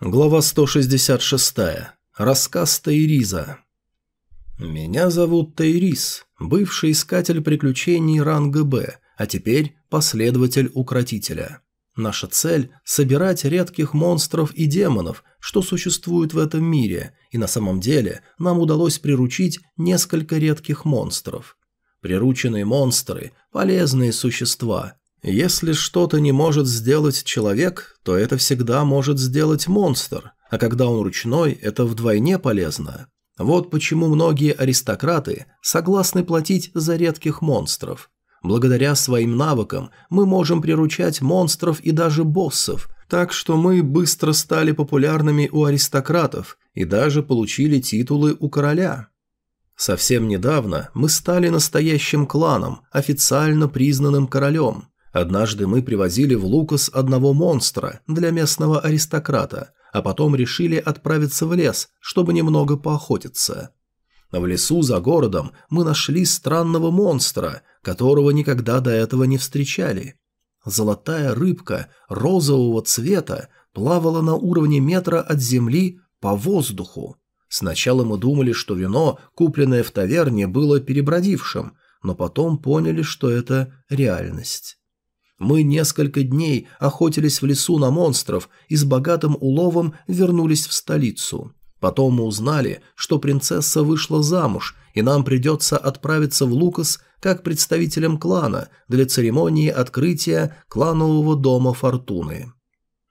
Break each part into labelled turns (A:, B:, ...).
A: Глава 166. Рассказ Тайриза. Меня зовут Тайриз, бывший искатель приключений ранга Б, а теперь последователь Укротителя. Наша цель – собирать редких монстров и демонов, что существуют в этом мире, и на самом деле нам удалось приручить несколько редких монстров. Прирученные монстры – полезные существа – если что-то не может сделать человек, то это всегда может сделать монстр, а когда он ручной, это вдвойне полезно. Вот почему многие аристократы согласны платить за редких монстров. Благодаря своим навыкам мы можем приручать монстров и даже боссов, так что мы быстро стали популярными у аристократов и даже получили титулы у короля. Совсем недавно мы стали настоящим кланом, официально признанным королем – Однажды мы привозили в Лукас одного монстра для местного аристократа, а потом решили отправиться в лес, чтобы немного поохотиться. В лесу за городом мы нашли странного монстра, которого никогда до этого не встречали. Золотая рыбка розового цвета плавала на уровне метра от земли по воздуху. Сначала мы думали, что вино, купленное в таверне, было перебродившим, но потом поняли, что это реальность. Мы несколько дней охотились в лесу на монстров и с богатым уловом вернулись в столицу. Потом мы узнали, что принцесса вышла замуж, и нам придется отправиться в Лукас как представителям клана для церемонии открытия кланового дома Фортуны.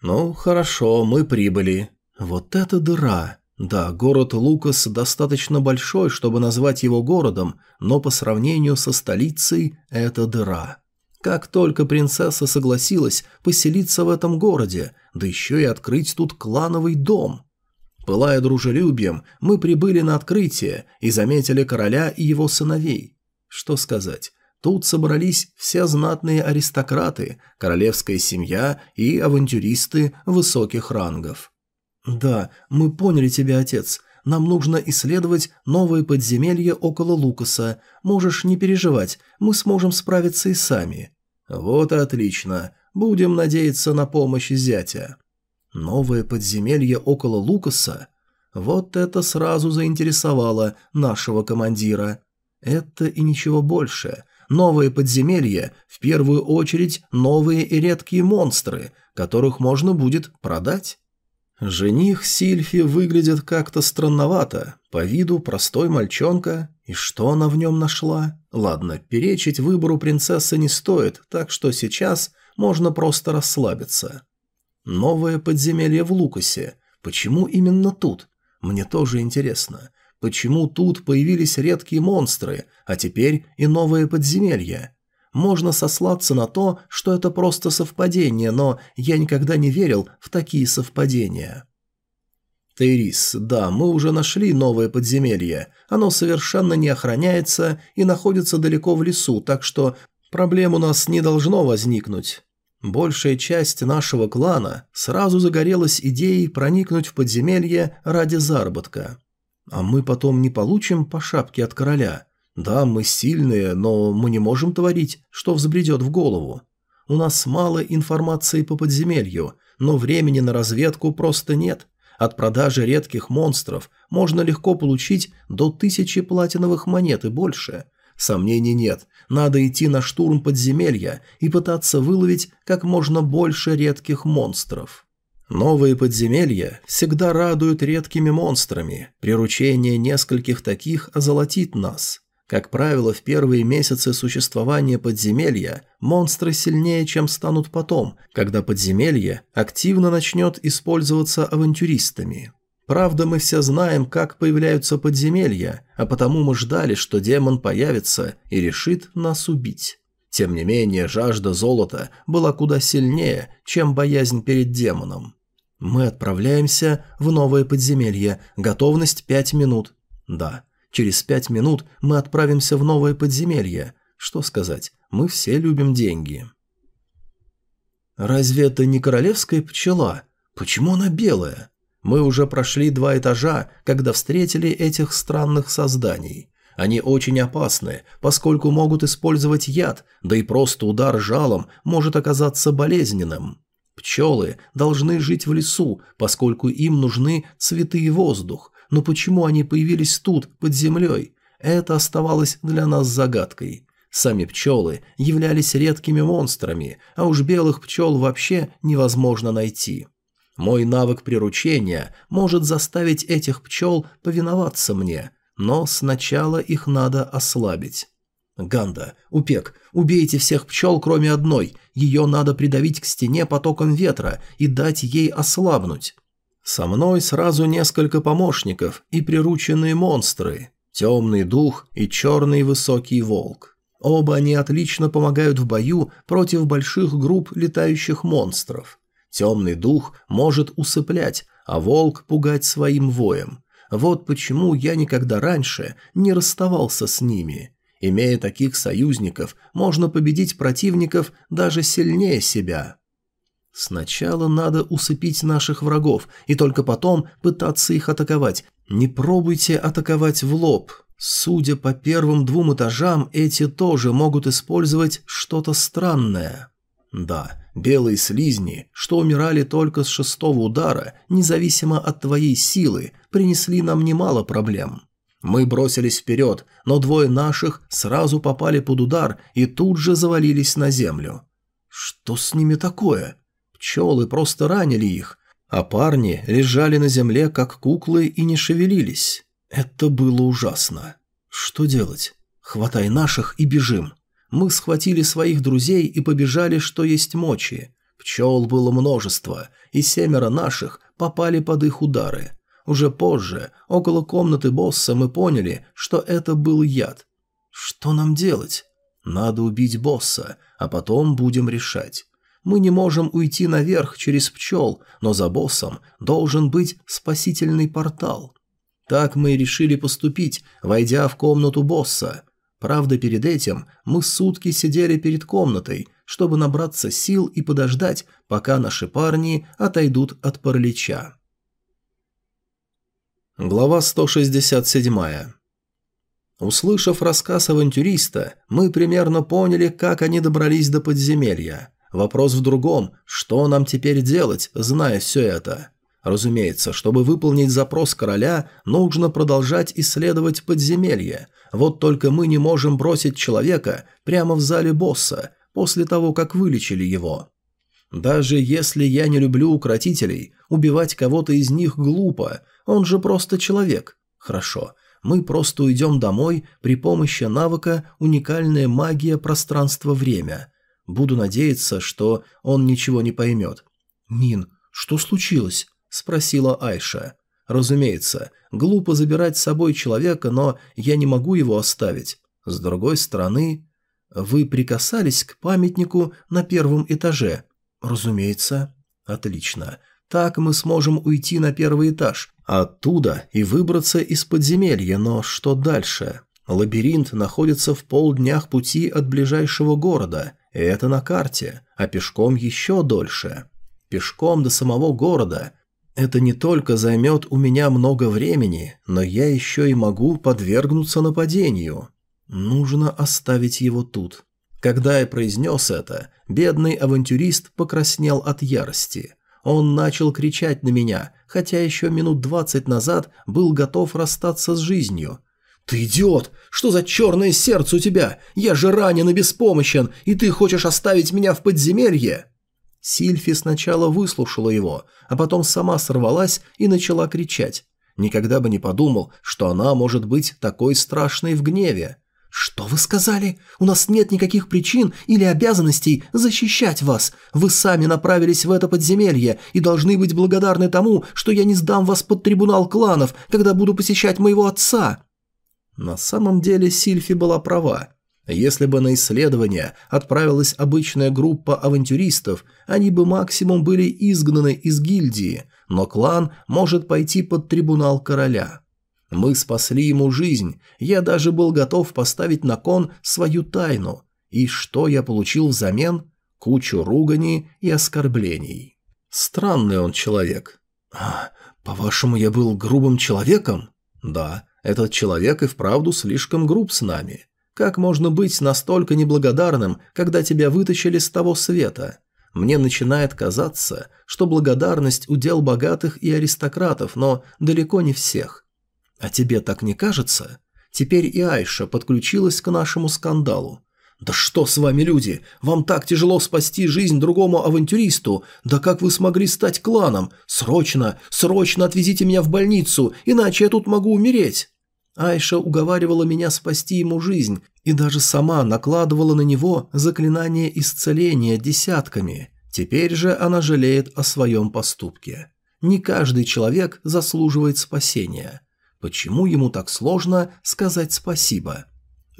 A: Ну, хорошо, мы прибыли. Вот это дыра. Да, город Лукас достаточно большой, чтобы назвать его городом, но по сравнению со столицей это дыра. Как только принцесса согласилась поселиться в этом городе, да еще и открыть тут клановый дом. Пылая дружелюбием, мы прибыли на открытие и заметили короля и его сыновей. Что сказать, тут собрались все знатные аристократы, королевская семья и авантюристы высоких рангов. «Да, мы поняли тебя, отец. Нам нужно исследовать новые подземелья около Лукаса. Можешь не переживать, мы сможем справиться и сами». «Вот и отлично. Будем надеяться на помощь зятя». Новое подземелье около Лукаса? Вот это сразу заинтересовало нашего командира. Это и ничего больше. Новое подземелье, в первую очередь новые и редкие монстры, которых можно будет продать. Жених Сильфи выглядит как-то странновато, по виду простой мальчонка, и что она в нем нашла? Ладно, перечить выбору принцессы не стоит, так что сейчас можно просто расслабиться. Новое подземелье в Лукасе. Почему именно тут? Мне тоже интересно. Почему тут появились редкие монстры, а теперь и новое подземелье? Можно сослаться на то, что это просто совпадение, но я никогда не верил в такие совпадения. Тейрис, да, мы уже нашли новое подземелье. Оно совершенно не охраняется и находится далеко в лесу, так что проблем у нас не должно возникнуть. Большая часть нашего клана сразу загорелась идеей проникнуть в подземелье ради заработка. А мы потом не получим по шапке от короля – да, мы сильные, но мы не можем творить, что взбредет в голову. У нас мало информации по подземелью, но времени на разведку просто нет. От продажи редких монстров можно легко получить до тысячи платиновых монет и больше. Сомнений нет, надо идти на штурм подземелья и пытаться выловить как можно больше редких монстров. Новые подземелья всегда радуют редкими монстрами, приручение нескольких таких озолотит нас. Как правило, в первые месяцы существования подземелья монстры сильнее, чем станут потом, когда подземелье активно начнет использоваться авантюристами. Правда, мы все знаем, как появляются подземелья, а потому мы ждали, что демон появится и решит нас убить. Тем не менее, жажда золота была куда сильнее, чем боязнь перед демоном. Мы отправляемся в новое подземелье. Готовность пять минут. Да. Через пять минут мы отправимся в новое подземелье. Что сказать, мы все любим деньги. Разве это не королевская пчела? Почему она белая? Мы уже прошли два этажа, когда встретили этих странных созданий. Они очень опасны, поскольку могут использовать яд, да и просто удар жалом может оказаться болезненным. Пчелы должны жить в лесу, поскольку им нужны цветы и воздух, но почему они появились тут, под землей? Это оставалось для нас загадкой. Сами пчелы являлись редкими монстрами, а уж белых пчел вообще невозможно найти. Мой навык приручения может заставить этих пчел повиноваться мне, но сначала их надо ослабить. Ганда, Упек, убейте всех пчел, кроме одной. Ее надо придавить к стене потоком ветра и дать ей ослабнуть. Со мной сразу несколько помощников и прирученные монстры. Темный дух и черный высокий волк. Оба они отлично помогают в бою против больших групп летающих монстров. Темный дух может усыплять, а волк пугать своим воем. Вот почему я никогда раньше не расставался с ними. Имея таких союзников, можно победить противников даже сильнее себя. Сначала надо усыпить наших врагов, и только потом пытаться их атаковать. Не пробуйте атаковать в лоб. Судя по первым двум этажам, эти тоже могут использовать что-то странное. Да, белые слизни, что умирали только с шестого удара, независимо от твоей силы, принесли нам немало проблем. Мы бросились вперед, но двое наших сразу попали под удар и тут же завалились на землю. Что с ними такое? Пчелы просто ранили их, а парни лежали на земле, как куклы, и не шевелились. Это было ужасно. Что делать? Хватай наших и бежим. Мы схватили своих друзей и побежали, что есть мочи. Пчел было множество, и семеро наших попали под их удары. Уже позже, около комнаты босса, мы поняли, что это был яд. Что нам делать? Надо убить босса, а потом будем решать. Мы не можем уйти наверх через пчел, но за боссом должен быть спасительный портал. Так мы и решили поступить, войдя в комнату босса. Правда, перед этим мы сутки сидели перед комнатой, чтобы набраться сил и подождать, пока наши парни отойдут от паралича. Глава 167 Услышав рассказ авантюриста, мы примерно поняли, как они добрались до подземелья. Вопрос в другом, что нам теперь делать, зная все это? Разумеется, чтобы выполнить запрос короля, нужно продолжать исследовать подземелье. Вот только мы не можем бросить человека прямо в зале босса, после того, как вылечили его. Даже если я не люблю укротителей, убивать кого-то из них глупо, он же просто человек. Хорошо, мы просто уйдем домой при помощи навыка «Уникальная магия пространства-время». Буду надеяться, что он ничего не поймет. «Мин, что случилось?» – спросила Айша. «Разумеется, глупо забирать с собой человека, но я не могу его оставить. С другой стороны, вы прикасались к памятнику на первом этаже?» «Разумеется». «Отлично. Так мы сможем уйти на первый этаж, оттуда и выбраться из подземелья, но что дальше?» Лабиринт находится в полднях пути от ближайшего города, это на карте, а пешком еще дольше. Пешком до самого города. Это не только займет у меня много времени, но я еще и могу подвергнуться нападению. Нужно оставить его тут. Когда я произнес это, бедный авантюрист покраснел от ярости. Он начал кричать на меня, хотя еще минут двадцать назад был готов расстаться с жизнью – «Ты идиот! Что за черное сердце у тебя? Я же ранен и беспомощен, и ты хочешь оставить меня в подземелье?» Сильфи сначала выслушала его, а потом сама сорвалась и начала кричать. Никогда бы не подумал, что она может быть такой страшной в гневе. «Что вы сказали? У нас нет никаких причин или обязанностей защищать вас. Вы сами направились в это подземелье и должны быть благодарны тому, что я не сдам вас под трибунал кланов, когда буду посещать моего отца». На самом деле Сильфи была права. Если бы на исследование отправилась обычная группа авантюристов, они бы максимум были изгнаны из гильдии, но клан может пойти под трибунал короля. Мы спасли ему жизнь, я даже был готов поставить на кон свою тайну. И что я получил взамен? Кучу ругани и оскорблений. Странный он человек. А, по-вашему, я был грубым человеком? Да. Этот человек и вправду слишком груб с нами. Как можно быть настолько неблагодарным, когда тебя вытащили с того света? Мне начинает казаться, что благодарность – удел богатых и аристократов, но далеко не всех. А тебе так не кажется? Теперь и Айша подключилась к нашему скандалу. «Да что с вами, люди? Вам так тяжело спасти жизнь другому авантюристу? Да как вы смогли стать кланом? Срочно, срочно отвезите меня в больницу, иначе я тут могу умереть!» Айша уговаривала меня спасти ему жизнь и даже сама накладывала на него заклинание исцеления десятками. Теперь же она жалеет о своем поступке. Не каждый человек заслуживает спасения. Почему ему так сложно сказать спасибо?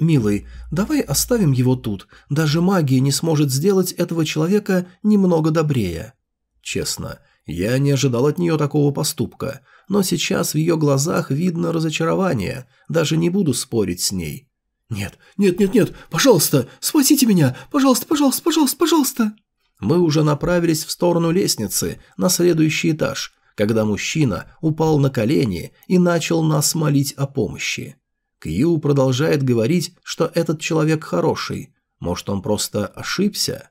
A: «Милый, давай оставим его тут. Даже магия не сможет сделать этого человека немного добрее». Честно, я не ожидал от нее такого поступка, но сейчас в ее глазах видно разочарование, даже не буду спорить с ней. «Нет, нет, нет, нет, пожалуйста, спасите меня, пожалуйста, пожалуйста, пожалуйста, пожалуйста!» Мы уже направились в сторону лестницы, на следующий этаж, когда мужчина упал на колени и начал нас молить о помощи. Кью продолжает говорить, что этот человек хороший. Может, он просто ошибся?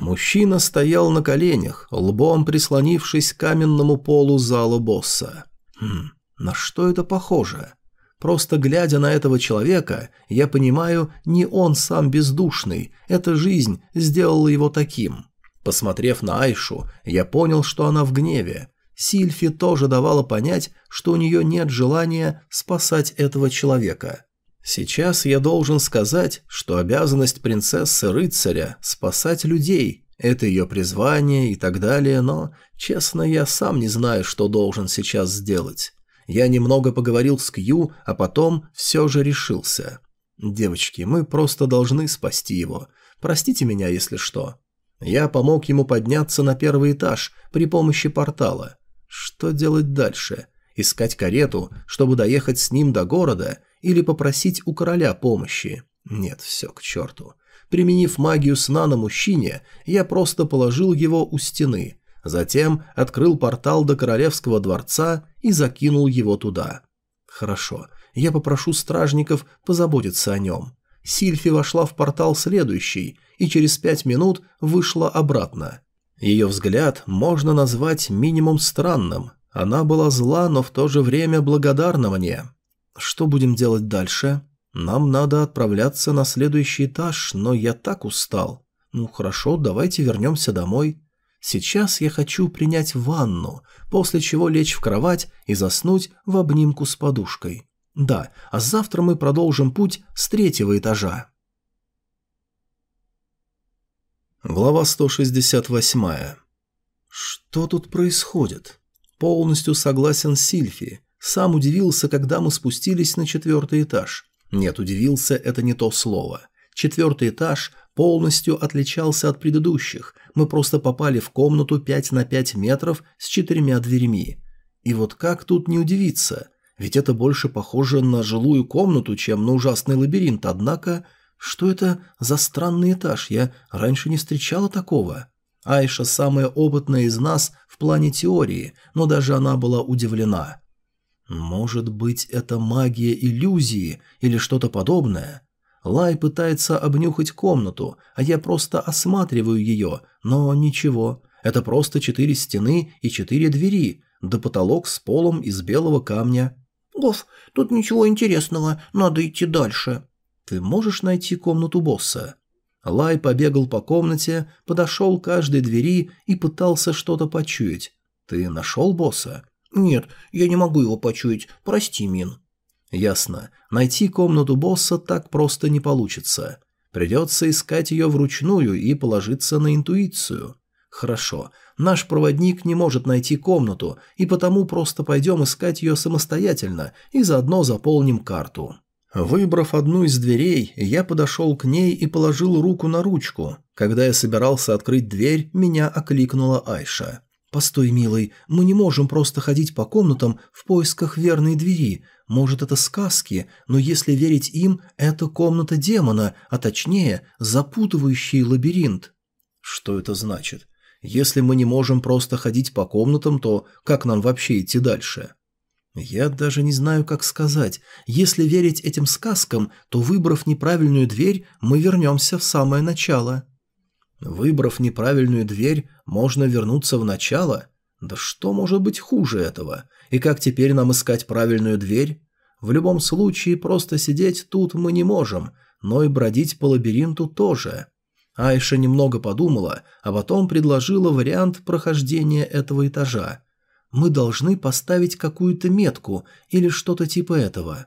A: Мужчина стоял на коленях, лбом прислонившись к каменному полу зала босса. Хм, на что это похоже? Просто глядя на этого человека, я понимаю, не он сам бездушный, эта жизнь сделала его таким. Посмотрев на Айшу, я понял, что она в гневе. Сильфи тоже давала понять, что у нее нет желания спасать этого человека. Сейчас я должен сказать, что обязанность принцессы-рыцаря – спасать людей. Это ее призвание и так далее, но, честно, я сам не знаю, что должен сейчас сделать. Я немного поговорил с Кью, а потом все же решился. «Девочки, мы просто должны спасти его. Простите меня, если что». Я помог ему подняться на первый этаж при помощи портала. Что делать дальше? Искать карету, чтобы доехать с ним до города, или попросить у короля помощи? Нет, все к черту. Применив магию сна на мужчине, я просто положил его у стены, затем открыл портал до королевского дворца и закинул его туда. Хорошо, я попрошу стражников позаботиться о нем. Сильфи вошла в портал следующий и через пять минут вышла обратно. Ее взгляд можно назвать минимум странным. Она была зла, но в то же время благодарна мне. Что будем делать дальше? Нам надо отправляться на следующий этаж, но я так устал. Ну хорошо, давайте вернемся домой. Сейчас я хочу принять ванну, после чего лечь в кровать и заснуть в обнимку с подушкой. Да, а завтра мы продолжим путь с третьего этажа. Глава 168. Что тут происходит? Полностью согласен с Сильфи. Сам удивился, когда мы спустились на четвертый этаж. Нет, удивился – это не то слово. Четвертый этаж полностью отличался от предыдущих. Мы просто попали в комнату 5 на 5 метров с четырьмя дверьми. И вот как тут не удивиться? Ведь это больше похоже на жилую комнату, чем на ужасный лабиринт, однако что это за странный этаж? Я раньше не встречала такого. Айша самая опытная из нас в плане теории, но даже она была удивлена. Может быть, это магия иллюзии или что-то подобное? Лай пытается обнюхать комнату, а я просто осматриваю ее, но ничего. Это просто четыре стены и четыре двери, да потолок с полом из белого камня. «Гоф, тут ничего интересного, надо идти дальше», «Ты можешь найти комнату босса?» Лай побегал по комнате, подошел к каждой двери и пытался что-то почуять. «Ты нашел босса?» «Нет, я не могу его почуять. Прости, Мин». «Ясно. Найти комнату босса так просто не получится. Придется искать ее вручную и положиться на интуицию». «Хорошо. Наш проводник не может найти комнату, и потому просто пойдем искать ее самостоятельно и заодно заполним карту». Выбрав одну из дверей, я подошел к ней и положил руку на ручку. Когда я собирался открыть дверь, меня окликнула Айша. «Постой, милый, мы не можем просто ходить по комнатам в поисках верной двери. Может, это сказки, но если верить им, это комната демона, а точнее, запутывающий лабиринт». «Что это значит? Если мы не можем просто ходить по комнатам, то как нам вообще идти дальше?» Я даже не знаю, как сказать. Если верить этим сказкам, то, выбрав неправильную дверь, мы вернемся в самое начало. Выбрав неправильную дверь, можно вернуться в начало? Да что может быть хуже этого? И как теперь нам искать правильную дверь? В любом случае, просто сидеть тут мы не можем, но и бродить по лабиринту тоже. Айша немного подумала, а потом предложила вариант прохождения этого этажа. Мы должны поставить какую-то метку или что-то типа этого.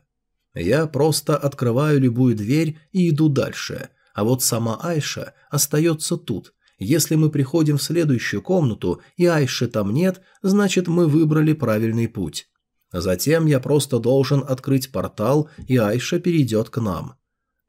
A: Я просто открываю любую дверь и иду дальше, а вот сама Айша остается тут. Если мы приходим в следующую комнату и Айши там нет, значит мы выбрали правильный путь. Затем я просто должен открыть портал, и Айша перейдет к нам.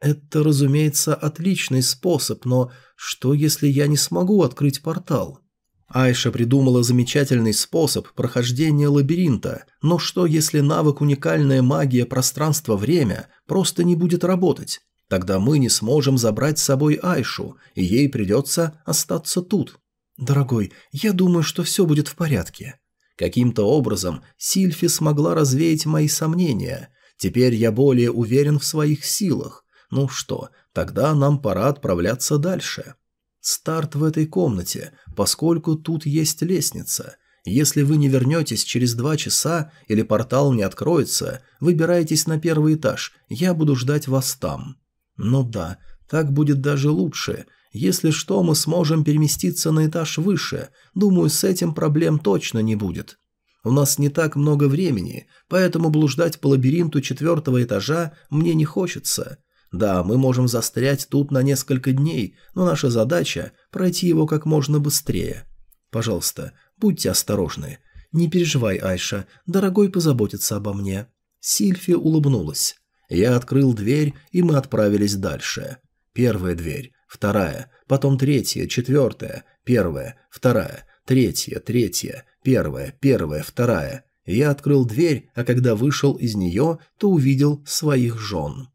A: Это, разумеется, отличный способ, но что, если я не смогу открыть портал? Айша придумала замечательный способ прохождения лабиринта, но что, если навык уникальная магия пространства-время просто не будет работать? Тогда мы не сможем забрать с собой Айшу, и ей придется остаться тут. Дорогой, я думаю, что все будет в порядке. Каким-то образом Сильфи смогла развеять мои сомнения. Теперь я более уверен в своих силах. Ну что, тогда нам пора отправляться дальше. Старт в этой комнате, поскольку тут есть лестница. Если вы не вернетесь через два часа или портал не откроется, выбирайтесь на первый этаж, я буду ждать вас там. Ну да, так будет даже лучше, если что, мы сможем переместиться на этаж выше. Думаю, с этим проблем точно не будет. У нас не так много времени, поэтому блуждать по лабиринту четвертого этажа мне не хочется. Да, мы можем застрять тут на несколько дней, но наша задача – пройти его как можно быстрее. Пожалуйста, будьте осторожны. Не переживай, Айша, дорогой позаботится обо мне. Сильфи улыбнулась. Я открыл дверь, и мы отправились дальше. Первая дверь вторая, потом третья, четвертая, первая, вторая, третья, третья, первая, первая, вторая. Я открыл дверь, а когда вышел из нее, то увидел своих жен.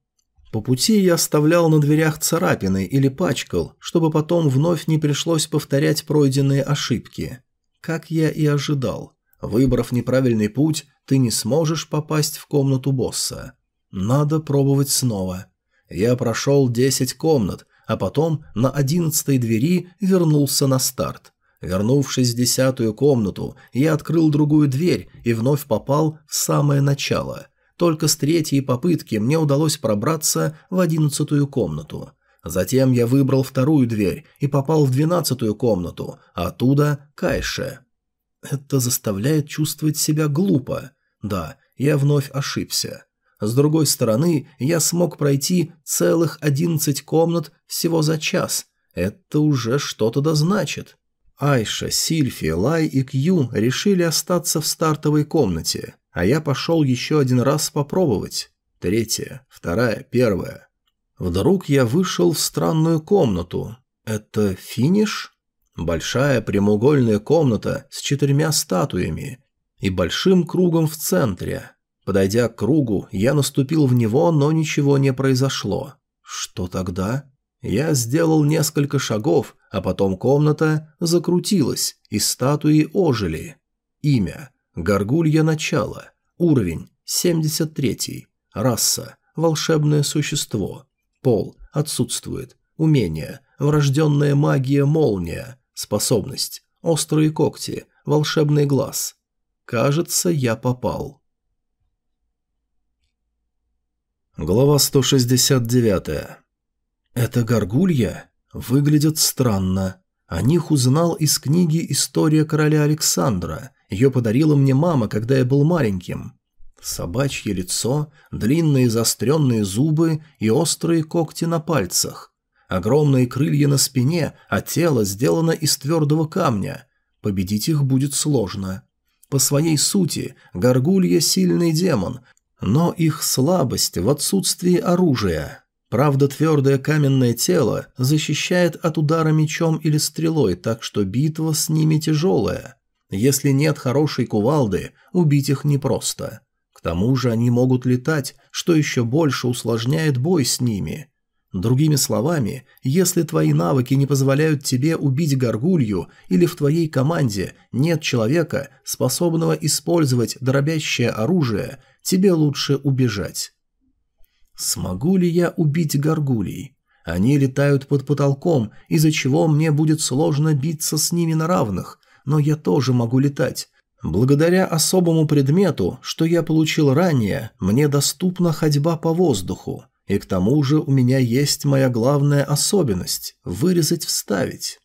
A: По пути я оставлял на дверях царапины или пачкал, чтобы потом вновь не пришлось повторять пройденные ошибки. Как я и ожидал. Выбрав неправильный путь, ты не сможешь попасть в комнату босса. Надо пробовать снова. Я прошел 10 комнат, а потом на одиннадцатой двери вернулся на старт. Вернувшись в десятую комнату, я открыл другую дверь и вновь попал в самое начало. Только с третьей попытки мне удалось пробраться в одиннадцатую комнату. Затем я выбрал вторую дверь и попал в двенадцатую комнату, а оттуда – Кайше. Это заставляет чувствовать себя глупо. Да, я вновь ошибся. С другой стороны, я смог пройти целых 11 комнат всего за час. Это уже что-то да значит. Айша, Сильфи, Лай и Кью решили остаться в стартовой комнате, а я пошел еще один раз попробовать. Третья, вторая, первая. Вдруг я вышел в странную комнату. Это финиш? Большая прямоугольная комната с четырьмя статуями и большим кругом в центре. Подойдя к кругу, я наступил в него, но ничего не произошло. Что тогда? Я сделал несколько шагов, а потом комната закрутилась, и статуи ожили. Имя. Горгулья начало. Уровень. 73. Раса. Волшебное существо. Пол. Отсутствует. Умение. Врожденная магия молния. Способность. Острые когти. Волшебный глаз. Кажется, я попал. Глава 169. Это горгулья? Выглядит странно. О них узнал из книги «История короля Александра». Ее подарила мне мама, когда я был маленьким. Собачье лицо, длинные заостренные зубы и острые когти на пальцах. Огромные крылья на спине, а тело сделано из твердого камня. Победить их будет сложно. По своей сути, горгулья – сильный демон, но их слабость в отсутствии оружия. Правда, твердое каменное тело защищает от удара мечом или стрелой, так что битва с ними тяжелая. Если нет хорошей кувалды, убить их непросто. К тому же они могут летать, что еще больше усложняет бой с ними. Другими словами, если твои навыки не позволяют тебе убить горгулью или в твоей команде нет человека, способного использовать дробящее оружие, тебе лучше убежать. Смогу ли я убить горгулей? Они летают под потолком, из-за чего мне будет сложно биться с ними на равных, но я тоже могу летать. Благодаря особому предмету, что я получил ранее, мне доступна ходьба по воздуху. И к тому же у меня есть моя главная особенность – вырезать-вставить.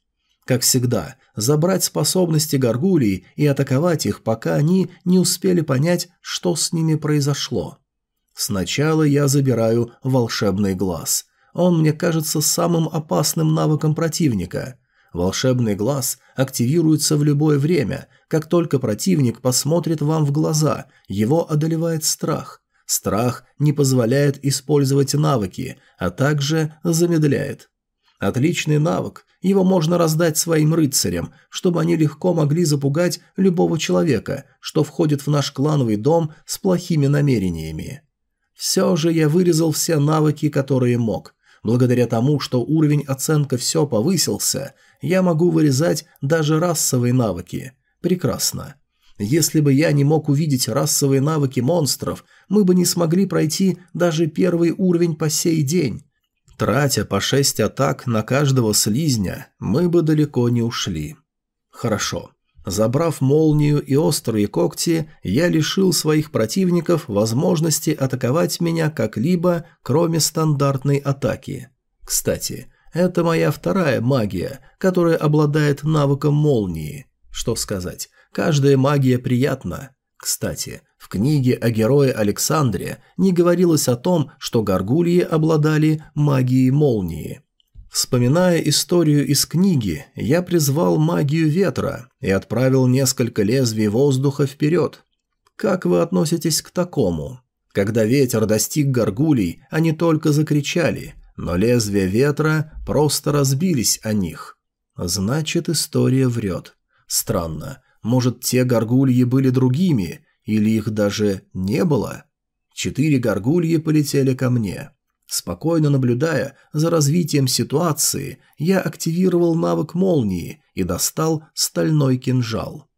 A: Как всегда, забрать способности горгулий и атаковать их, пока они не успели понять, что с ними произошло. Сначала я забираю волшебный глаз. Он мне кажется самым опасным навыком противника. Волшебный глаз активируется в любое время, как только противник посмотрит вам в глаза, его одолевает страх. Страх не позволяет использовать навыки, а также замедляет. Отличный навык, его можно раздать своим рыцарям, чтобы они легко могли запугать любого человека, что входит в наш клановый дом с плохими намерениями. Все же я вырезал все навыки, которые мог. Благодаря тому, что уровень оценка все повысился, я могу вырезать даже расовые навыки. Прекрасно. Если бы я не мог увидеть расовые навыки монстров, мы бы не смогли пройти даже первый уровень по сей день. Тратя по шесть атак на каждого слизня, мы бы далеко не ушли. Хорошо. Забрав молнию и острые когти, я лишил своих противников возможности атаковать меня как-либо, кроме стандартной атаки. Кстати, это моя вторая магия, которая обладает навыком молнии. Что сказать, каждая магия приятна. Кстати, в книге о герое Александре не говорилось о том, что горгульи обладали магией молнии. Вспоминая историю из книги, я призвал магию ветра и отправил несколько лезвий воздуха вперед. Как вы относитесь к такому? Когда ветер достиг горгулей, они только закричали, но лезвия ветра просто разбились о них. Значит, история врет. Странно, может, те горгульи были другими, или их даже не было? Четыре горгульи полетели ко мне. Спокойно наблюдая за развитием ситуации, я активировал навык молнии и достал стальной кинжал.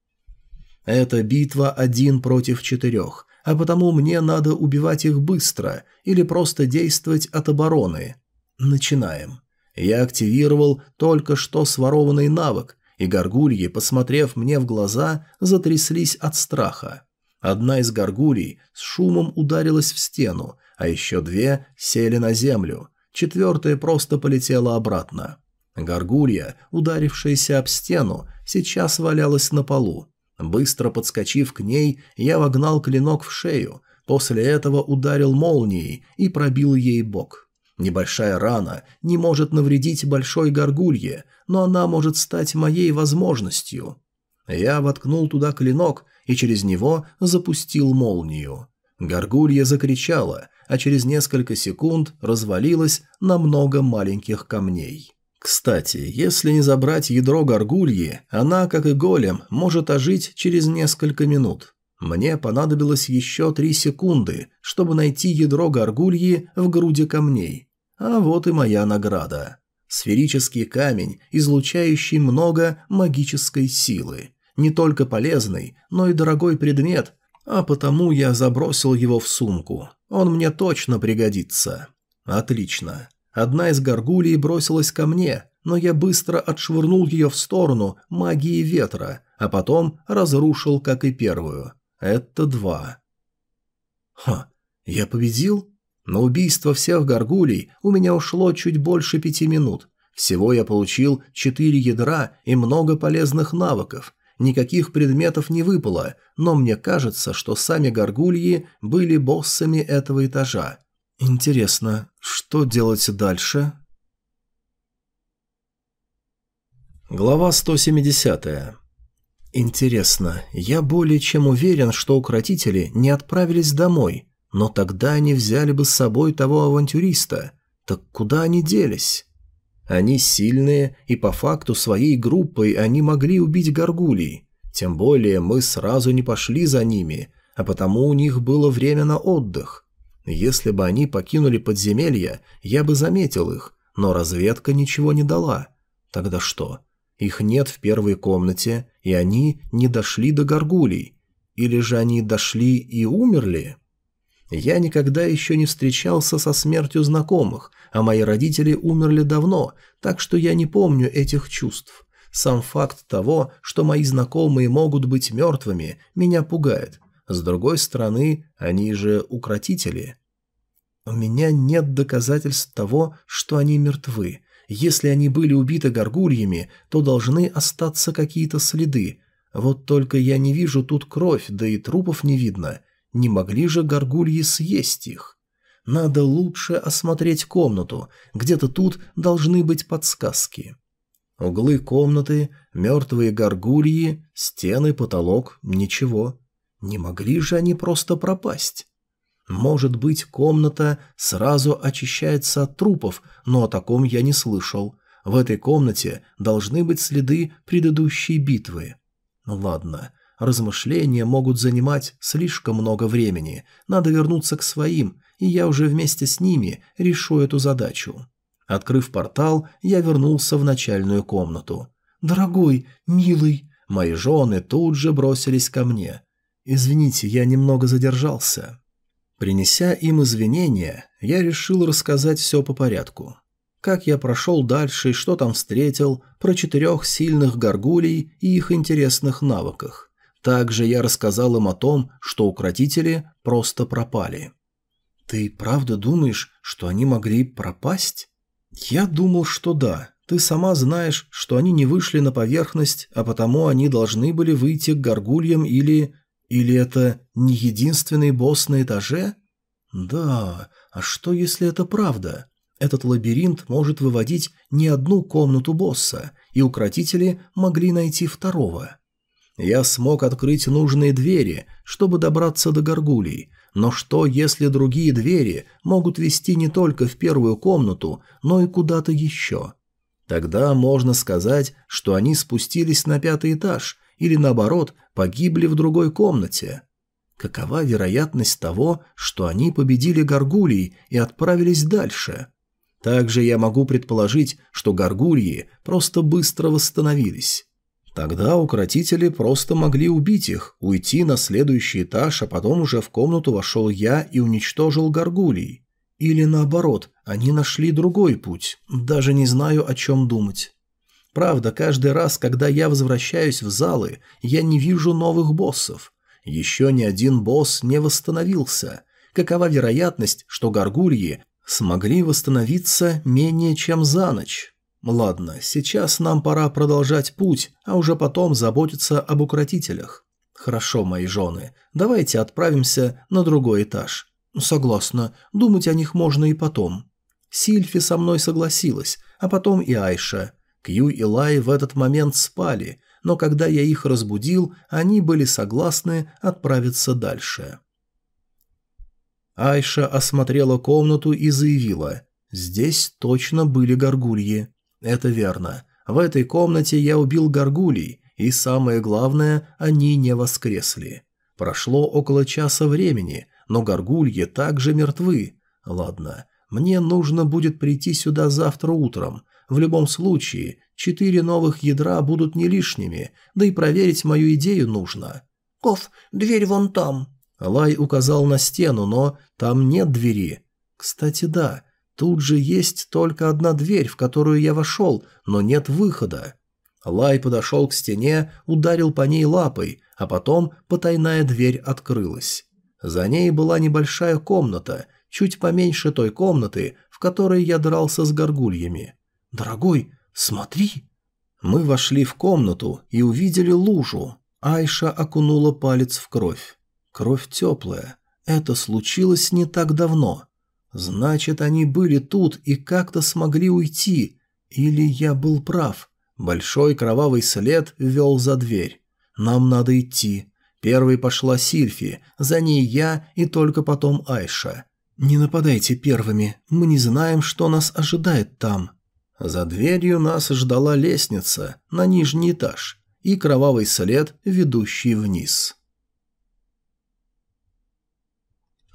A: Это битва один против четырех, а потому мне надо убивать их быстро или просто действовать от обороны. Начинаем. Я активировал только что сворованный навык, и горгульи, посмотрев мне в глаза, затряслись от страха. Одна из горгулей с шумом ударилась в стену, а еще две сели на землю, четвертая просто полетела обратно. Горгулья, ударившаяся об стену, сейчас валялась на полу. Быстро подскочив к ней, я вогнал клинок в шею, после этого ударил молнией и пробил ей бок. Небольшая рана не может навредить большой горгулье, но она может стать моей возможностью. Я воткнул туда клинок и через него запустил молнию. Горгулья закричала, а через несколько секунд развалилась на много маленьких камней. Кстати, если не забрать ядро горгульи, она, как и голем, может ожить через несколько минут. Мне понадобилось еще три секунды, чтобы найти ядро горгульи в груди камней. А вот и моя награда. Сферический камень, излучающий много магической силы. Не только полезный, но и дорогой предмет, а потому я забросил его в сумку. Он мне точно пригодится. Отлично. Одна из горгулей бросилась ко мне, но я быстро отшвырнул ее в сторону магии ветра, а потом разрушил, как и первую. Это два. Ха, я победил? На убийство всех горгулей у меня ушло чуть больше пяти минут. Всего я получил четыре ядра и много полезных навыков, никаких предметов не выпало, но мне кажется, что сами горгульи были боссами этого этажа. Интересно, что делать дальше? Глава 170. Интересно, я более чем уверен, что укротители не отправились домой, но тогда они взяли бы с собой того авантюриста. Так куда они делись? Они сильные, и по факту своей группой они могли убить горгулей. Тем более мы сразу не пошли за ними, а потому у них было время на отдых. Если бы они покинули подземелье, я бы заметил их, но разведка ничего не дала. Тогда что? Их нет в первой комнате, и они не дошли до горгулей. Или же они дошли и умерли? Я никогда еще не встречался со смертью знакомых, а мои родители умерли давно, так что я не помню этих чувств. Сам факт того, что мои знакомые могут быть мертвыми, меня пугает. С другой стороны, они же укротители. У меня нет доказательств того, что они мертвы. Если они были убиты горгульями, то должны остаться какие-то следы. Вот только я не вижу тут кровь, да и трупов не видно. Не могли же горгульи съесть их? Надо лучше осмотреть комнату. Где-то тут должны быть подсказки. Углы комнаты, мертвые горгульи, стены, потолок – ничего. Не могли же они просто пропасть? Может быть, комната сразу очищается от трупов, но о таком я не слышал. В этой комнате должны быть следы предыдущей битвы. Ладно, размышления могут занимать слишком много времени. Надо вернуться к своим, и я уже вместе с ними решу эту задачу. Открыв портал, я вернулся в начальную комнату. «Дорогой, милый!» Мои жены тут же бросились ко мне. «Извините, я немного задержался». Принеся им извинения, я решил рассказать все по порядку. Как я прошел дальше и что там встретил, про четырех сильных горгулей и их интересных навыках. Также я рассказал им о том, что укротители просто пропали. «Ты правда думаешь, что они могли пропасть?» «Я думал, что да. Ты сама знаешь, что они не вышли на поверхность, а потому они должны были выйти к горгульям или или это не единственный босс на этаже? Да, а что если это правда? Этот лабиринт может выводить не одну комнату босса, и укротители могли найти второго. Я смог открыть нужные двери, чтобы добраться до горгулей, но что, если другие двери могут вести не только в первую комнату, но и куда-то еще? Тогда можно сказать, что они спустились на пятый этаж или, наоборот, погибли в другой комнате. Какова вероятность того, что они победили горгулий и отправились дальше? Также я могу предположить, что горгульи просто быстро восстановились. Тогда укротители просто могли убить их, уйти на следующий этаж, а потом уже в комнату вошел я и уничтожил горгулий. Или наоборот, они нашли другой путь, даже не знаю, о чем думать. Правда, каждый раз, когда я возвращаюсь в залы, я не вижу новых боссов. Еще ни один босс не восстановился. Какова вероятность, что горгульи смогли восстановиться менее чем за ночь? Ладно, сейчас нам пора продолжать путь, а уже потом заботиться об укротителях. Хорошо, мои жены, давайте отправимся на другой этаж. Согласна, думать о них можно и потом. Сильфи со мной согласилась, а потом и Айша. Кью и Лай в этот момент спали, но когда я их разбудил, они были согласны отправиться дальше. Айша осмотрела комнату и заявила, «Здесь точно были горгульи». «Это верно. В этой комнате я убил горгулей, и самое главное, они не воскресли. Прошло около часа времени, но горгульи также мертвы. Ладно, мне нужно будет прийти сюда завтра утром, в любом случае, четыре новых ядра будут не лишними, да и проверить мою идею нужно. «Коф, дверь вон там». Лай указал на стену, но там нет двери. Кстати, да, тут же есть только одна дверь, в которую я вошел, но нет выхода. Лай подошел к стене, ударил по ней лапой, а потом потайная дверь открылась. За ней была небольшая комната, чуть поменьше той комнаты, в которой я дрался с горгульями. «Дорогой, смотри!» Мы вошли в комнату и увидели лужу. Айша окунула палец в кровь. Кровь теплая. Это случилось не так давно. Значит, они были тут и как-то смогли уйти. Или я был прав. Большой кровавый след вел за дверь. Нам надо идти. Первой пошла Сильфи, за ней я и только потом Айша. «Не нападайте первыми, мы не знаем, что нас ожидает там», за дверью нас ждала лестница на нижний этаж и кровавый след, ведущий вниз.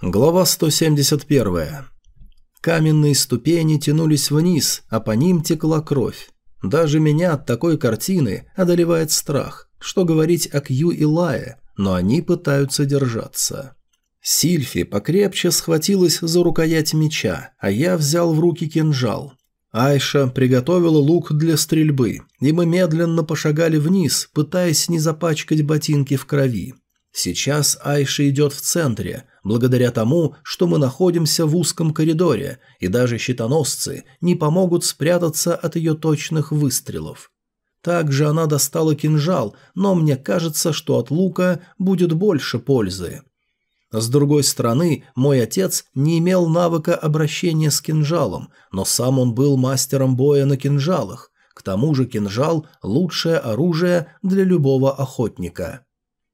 A: Глава 171. Каменные ступени тянулись вниз, а по ним текла кровь. Даже меня от такой картины одолевает страх, что говорить о Кью и Лае, но они пытаются держаться. Сильфи покрепче схватилась за рукоять меча, а я взял в руки кинжал. Айша приготовила лук для стрельбы, и мы медленно пошагали вниз, пытаясь не запачкать ботинки в крови. Сейчас Айша идет в центре, благодаря тому, что мы находимся в узком коридоре, и даже щитоносцы не помогут спрятаться от ее точных выстрелов. Также она достала кинжал, но мне кажется, что от лука будет больше пользы. С другой стороны, мой отец не имел навыка обращения с кинжалом, но сам он был мастером боя на кинжалах. К тому же кинжал – лучшее оружие для любого охотника.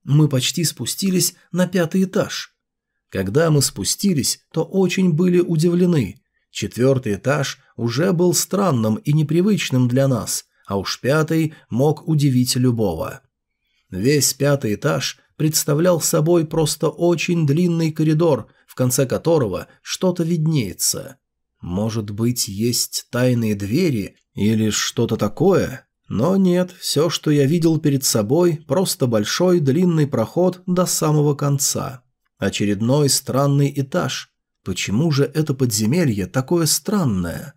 A: Мы почти спустились на пятый этаж. Когда мы спустились, то очень были удивлены. Четвертый этаж уже был странным и непривычным для нас, а уж пятый мог удивить любого. Весь пятый этаж представлял собой просто очень длинный коридор, в конце которого что-то виднеется. Может быть, есть тайные двери или что-то такое? Но нет, все, что я видел перед собой, просто большой длинный проход до самого конца. Очередной странный этаж. Почему же это подземелье такое странное?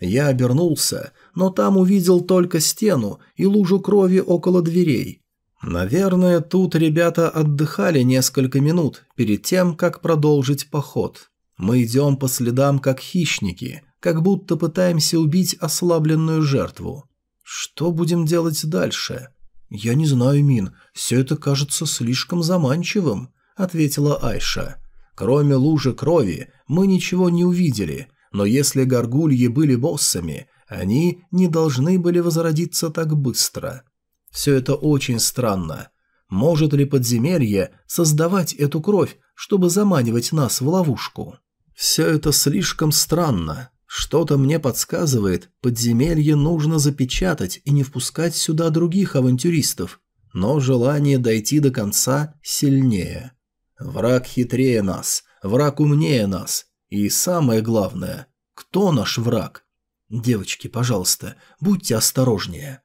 A: Я обернулся, но там увидел только стену и лужу крови около дверей. Наверное, тут ребята отдыхали несколько минут перед тем, как продолжить поход. Мы идем по следам как хищники, как будто пытаемся убить ослабленную жертву. Что будем делать дальше? Я не знаю, Мин, все это кажется слишком заманчивым, ответила Айша. Кроме лужи крови мы ничего не увидели, но если горгульи были боссами, они не должны были возродиться так быстро. Все это очень странно. Может ли подземелье создавать эту кровь, чтобы заманивать нас в ловушку? Все это слишком странно. Что-то мне подсказывает, подземелье нужно запечатать и не впускать сюда других авантюристов, но желание дойти до конца сильнее. Враг хитрее нас, враг умнее нас, и самое главное, кто наш враг? Девочки, пожалуйста, будьте осторожнее.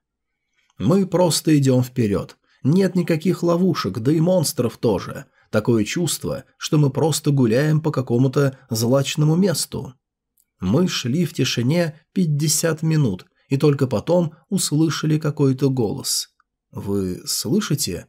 A: Мы просто идем вперед. Нет никаких ловушек, да и монстров тоже. Такое чувство, что мы просто гуляем по какому-то злачному месту. Мы шли в тишине 50 минут и только потом услышали какой-то голос. «Вы слышите?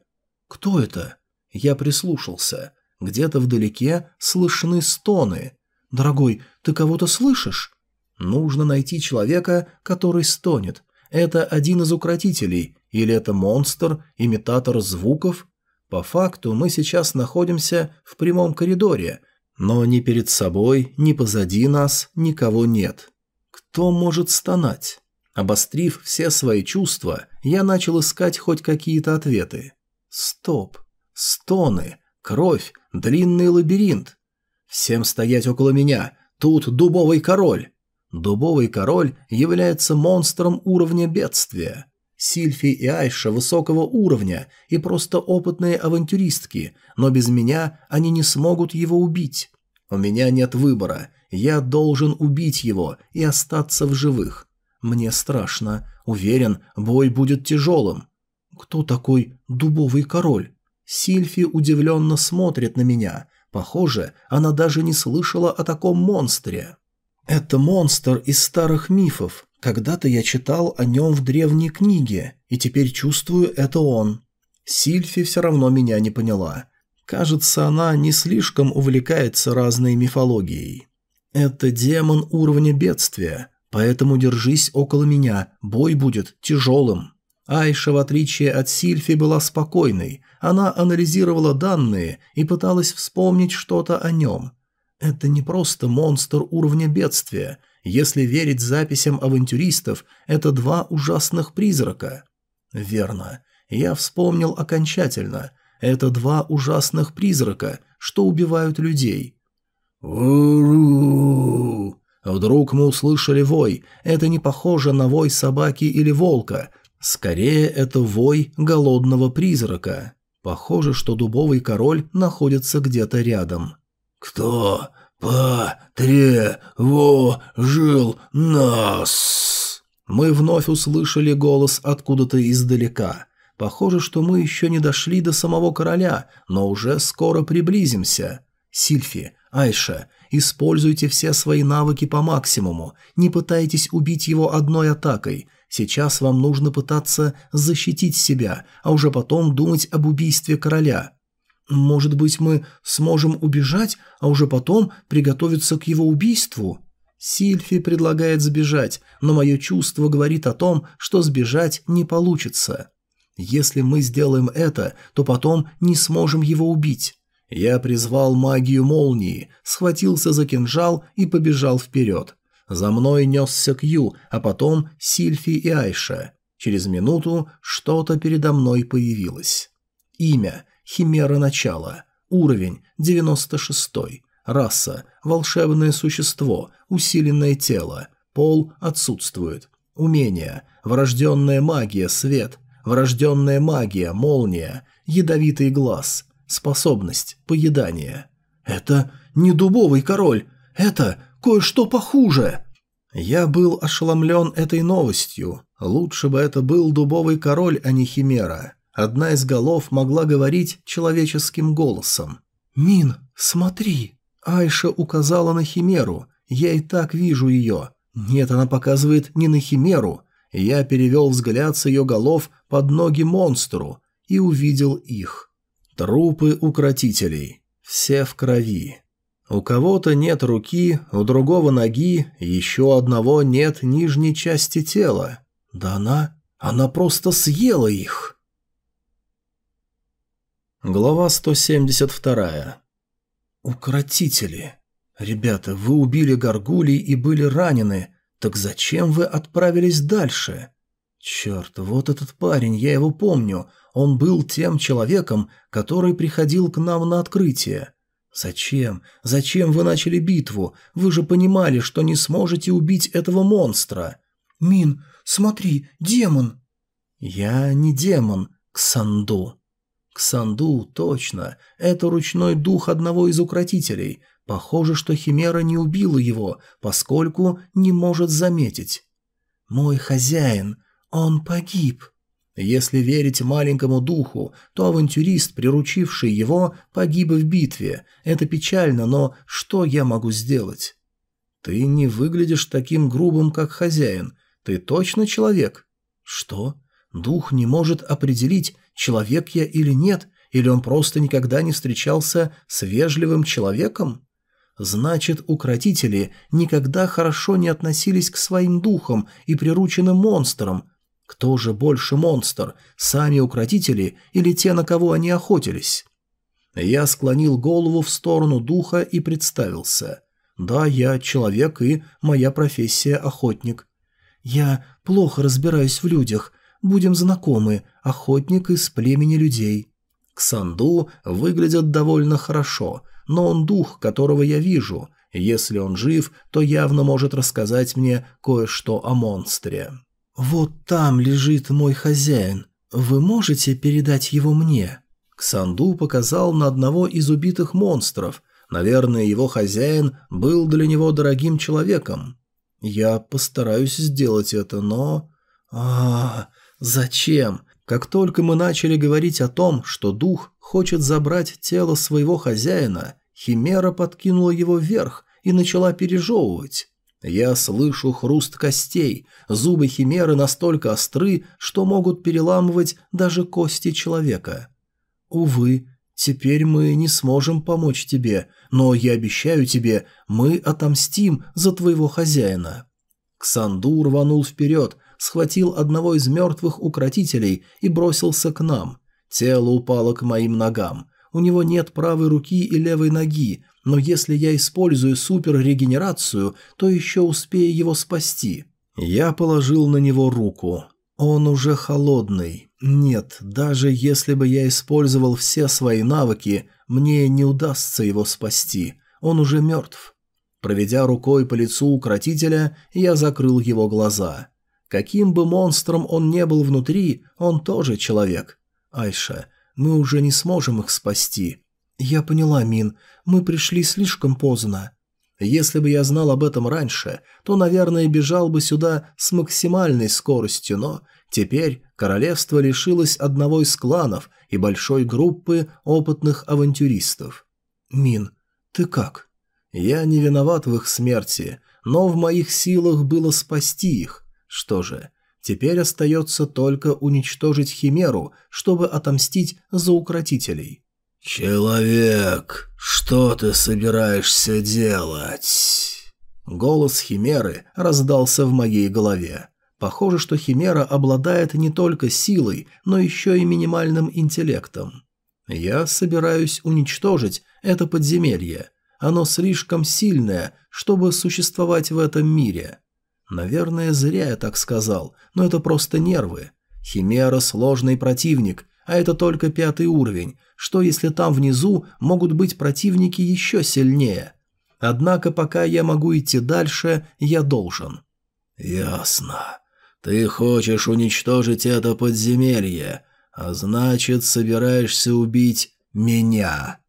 A: Кто это?» Я прислушался. Где-то вдалеке слышны стоны. «Дорогой, ты кого-то слышишь?» «Нужно найти человека, который стонет. Это один из укротителей, или это монстр, имитатор звуков?» По факту мы сейчас находимся в прямом коридоре, но ни перед собой, ни позади нас никого нет. Кто может стонать? Обострив все свои чувства, я начал искать хоть какие-то ответы. Стоп. Стоны. Кровь. Длинный лабиринт. Всем стоять около меня. Тут дубовый король. Дубовый король является монстром уровня бедствия. Сильфи и Айша высокого уровня и просто опытные авантюристки, но без меня они не смогут его убить. У меня нет выбора, я должен убить его и остаться в живых. Мне страшно, уверен, бой будет тяжелым. Кто такой дубовый король? Сильфи удивленно смотрит на меня. Похоже, она даже не слышала о таком монстре. Это монстр из старых мифов, когда-то я читал о нем в древней книге, и теперь чувствую, это он. Сильфи все равно меня не поняла. Кажется, она не слишком увлекается разной мифологией. Это демон уровня бедствия, поэтому держись около меня, бой будет тяжелым. Айша, в отличие от Сильфи, была спокойной. Она анализировала данные и пыталась вспомнить что-то о нем. Это не просто монстр уровня бедствия – если верить записям авантюристов, это два ужасных призрака. Верно. Я вспомнил окончательно. Это два ужасных призрака, что убивают людей. Вдруг мы услышали вой. Это не похоже на вой собаки или волка. Скорее, это вой голодного призрака. Похоже, что дубовый король находится где-то рядом. «Кто «Потревожил нас!» Мы вновь услышали голос откуда-то издалека. Похоже, что мы еще не дошли до самого короля, но уже скоро приблизимся. Сильфи, Айша, используйте все свои навыки по максимуму, не пытайтесь убить его одной атакой. Сейчас вам нужно пытаться защитить себя, а уже потом думать об убийстве короля. Может быть, мы сможем убежать, а уже потом приготовиться к его убийству? Сильфи предлагает сбежать, но мое чувство говорит о том, что сбежать не получится. Если мы сделаем это, то потом не сможем его убить. Я призвал магию молнии, схватился за кинжал и побежал вперед. За мной несся Кью, а потом Сильфи и Айша. Через минуту что-то передо мной появилось. Имя – Химера начала. Уровень – 96. Раса – волшебное существо, усиленное тело. Пол отсутствует. Умение – врожденная магия, свет – Врожденная магия, молния, ядовитый глаз, способность, поедание. Это не дубовый король, это кое-что похуже. Я был ошеломлен этой новостью. Лучше бы это был дубовый король, а не химера. Одна из голов могла говорить человеческим голосом. «Мин, смотри!» Айша указала на химеру. Я и так вижу ее. Нет, она показывает не на химеру, я перевел взгляд с ее голов под ноги монстру и увидел их. Трупы укротителей. Все в крови. У кого-то нет руки, у другого ноги, еще одного нет нижней части тела. Да она... она просто съела их. Глава 172. Укротители. Ребята, вы убили горгулей и были ранены, «Так зачем вы отправились дальше?» «Черт, вот этот парень, я его помню. Он был тем человеком, который приходил к нам на открытие. Зачем? Зачем вы начали битву? Вы же понимали, что не сможете убить этого монстра». «Мин, смотри, демон!» «Я не демон, Ксанду». Ксанду, точно. Это ручной дух одного из укротителей. Похоже, что Химера не убила его, поскольку не может заметить. «Мой хозяин, он погиб». Если верить маленькому духу, то авантюрист, приручивший его, погиб в битве. Это печально, но что я могу сделать? Ты не выглядишь таким грубым, как хозяин. Ты точно человек? Что? Дух не может определить, человек я или нет, или он просто никогда не встречался с вежливым человеком? Значит, укротители никогда хорошо не относились к своим духам и прирученным монстрам. Кто же больше монстр, сами укротители или те, на кого они охотились? Я склонил голову в сторону духа и представился. Да, я человек и моя профессия охотник. Я плохо разбираюсь в людях. Будем знакомы, охотник из племени людей. Ксанду выглядят довольно хорошо, но он дух, которого я вижу. Если он жив, то явно может рассказать мне кое-что о монстре. «Вот там лежит мой хозяин. Вы можете передать его мне?» Ксанду показал на одного из убитых монстров. Наверное, его хозяин был для него дорогим человеком. Я постараюсь сделать это, но... А, зачем? Как только мы начали говорить о том, что дух хочет забрать тело своего хозяина, Химера подкинула его вверх и начала пережевывать. Я слышу хруст костей, зубы Химеры настолько остры, что могут переламывать даже кости человека. Увы, теперь мы не сможем помочь тебе, но я обещаю тебе, мы отомстим за твоего хозяина. Ксанду рванул вперед, схватил одного из мертвых укротителей и бросился к нам. Тело упало к моим ногам. У него нет правой руки и левой ноги, но если я использую суперрегенерацию, то еще успею его спасти. Я положил на него руку. Он уже холодный. Нет, даже если бы я использовал все свои навыки, мне не удастся его спасти. Он уже мертв. Проведя рукой по лицу укротителя, я закрыл его глаза. Каким бы монстром он не был внутри, он тоже человек. Айша, мы уже не сможем их спасти. Я поняла, Мин, мы пришли слишком поздно. Если бы я знал об этом раньше, то, наверное, бежал бы сюда с максимальной скоростью, но теперь королевство лишилось одного из кланов и большой группы опытных авантюристов. Мин, «Ты как?» «Я не виноват в их смерти, но в моих силах было спасти их. Что же, теперь остается только уничтожить Химеру, чтобы отомстить за укротителей». «Человек, что ты собираешься делать?» Голос Химеры раздался в моей голове. Похоже, что Химера обладает не только силой, но еще и минимальным интеллектом. Я собираюсь уничтожить это подземелье. Оно слишком сильное, чтобы существовать в этом мире. Наверное, зря я так сказал, но это просто нервы. Химера – сложный противник, а это только пятый уровень. Что если там внизу могут быть противники еще сильнее? Однако пока я могу идти дальше, я должен. «Ясно. Ты хочешь уничтожить это подземелье, а значит, собираешься убить меня».